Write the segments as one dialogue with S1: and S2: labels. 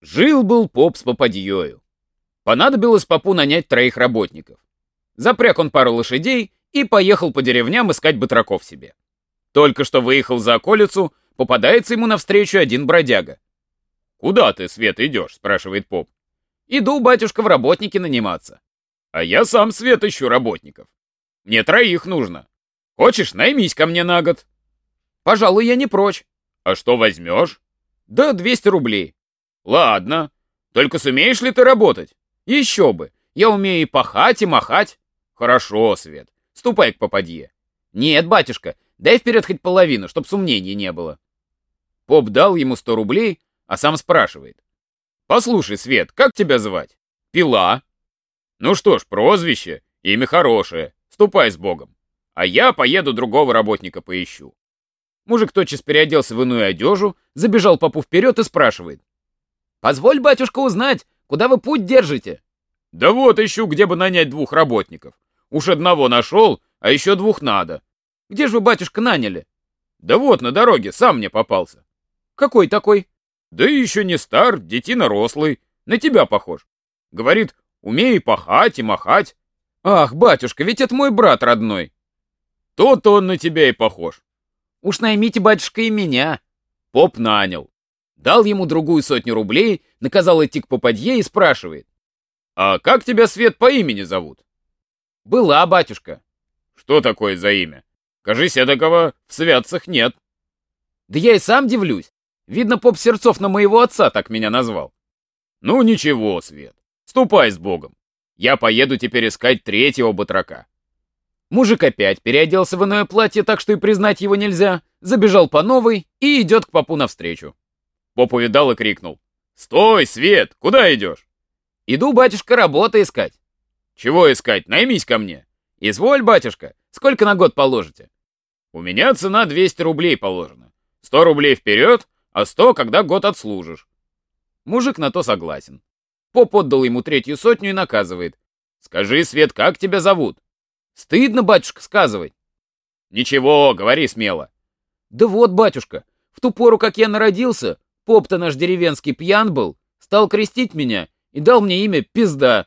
S1: Жил-был поп с попадьёю. Понадобилось попу нанять троих работников. Запряг он пару лошадей и поехал по деревням искать батраков себе. Только что выехал за околицу, попадается ему навстречу один бродяга. «Куда ты, Свет, идешь?» — спрашивает поп. «Иду, батюшка, в работники наниматься. А я сам, Свет, ищу работников. Мне троих нужно. Хочешь, наймись ко мне на год?» «Пожалуй, я не прочь». «А что возьмешь?» «Да 200 рублей». «Ладно. Только сумеешь ли ты работать?» «Еще бы. Я умею и пахать, и махать». «Хорошо, Свет. Ступай к попадье». «Нет, батюшка, дай вперед хоть половину, чтоб сомнений не было». Поп дал ему 100 рублей, а сам спрашивает. «Послушай, Свет, как тебя звать?» «Пила». «Ну что ж, прозвище, имя хорошее. Ступай с Богом. А я поеду другого работника поищу». Мужик тотчас переоделся в иную одежу, забежал попу вперед и спрашивает. «Позволь, батюшка, узнать, куда вы путь держите?» «Да вот ищу, где бы нанять двух работников. Уж одного нашел, а еще двух надо. Где же вы, батюшка, наняли?» «Да вот, на дороге, сам мне попался». «Какой такой?» «Да еще не стар, детина рослый, на тебя похож. Говорит, умей пахать и махать». «Ах, батюшка, ведь это мой брат родной». «Тот он на тебя и похож». «Уж наймите, батюшка, и меня». Поп нанял. Дал ему другую сотню рублей, наказал идти к попадье и спрашивает. «А как тебя, Свет, по имени зовут?» «Была, батюшка». «Что такое за имя? Кажись, эдакого в святцах нет». «Да я и сам дивлюсь. Видно, поп Сердцов на моего отца так меня назвал». «Ну ничего, Свет, ступай с Богом. Я поеду теперь искать третьего батрака». Мужик опять переоделся в иное платье, так что и признать его нельзя, забежал по новой и идет к попу навстречу. Поп увидал и крикнул. «Стой, Свет, куда идешь?» «Иду, батюшка, работы искать». «Чего искать? Наймись ко мне». «Изволь, батюшка, сколько на год положите?» «У меня цена 200 рублей положена. 100 рублей вперед, а 100, когда год отслужишь». Мужик на то согласен. Поп отдал ему третью сотню и наказывает. «Скажи, Свет, как тебя зовут?» «Стыдно, батюшка, сказывать». «Ничего, говори смело». «Да вот, батюшка, в ту пору, как я народился, поп-то наш деревенский пьян был, стал крестить меня и дал мне имя Пизда».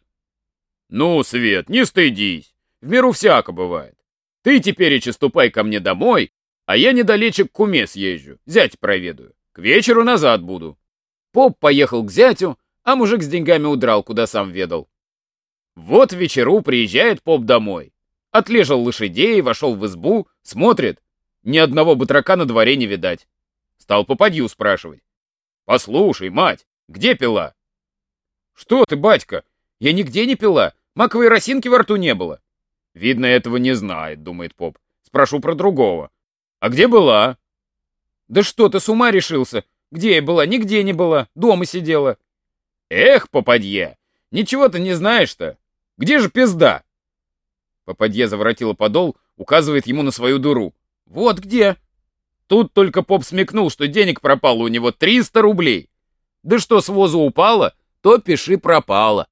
S1: «Ну, Свет, не стыдись, в миру всяко бывает. Ты теперь и ступай ко мне домой, а я недалече к куме съезжу, зять проведаю. К вечеру назад буду». Поп поехал к зятю, а мужик с деньгами удрал, куда сам ведал. Вот вечеру приезжает поп домой. Отлежал лошадей, вошел в избу, смотрит. Ни одного батрака на дворе не видать. Стал попадью спрашивать. «Послушай, мать, где пила?» «Что ты, батька? Я нигде не пила. Маковой росинки во рту не было». «Видно, этого не знает», — думает поп. «Спрошу про другого». «А где была?» «Да что ты с ума решился? Где я была? Нигде не была. Дома сидела». «Эх, попадья, ничего ты не знаешь-то. Где же пизда?» Попадья заворотила подол, указывает ему на свою дуру. «Вот где!» Тут только поп смекнул, что денег пропало у него 300 рублей. Да что с возу упало, то пиши пропало.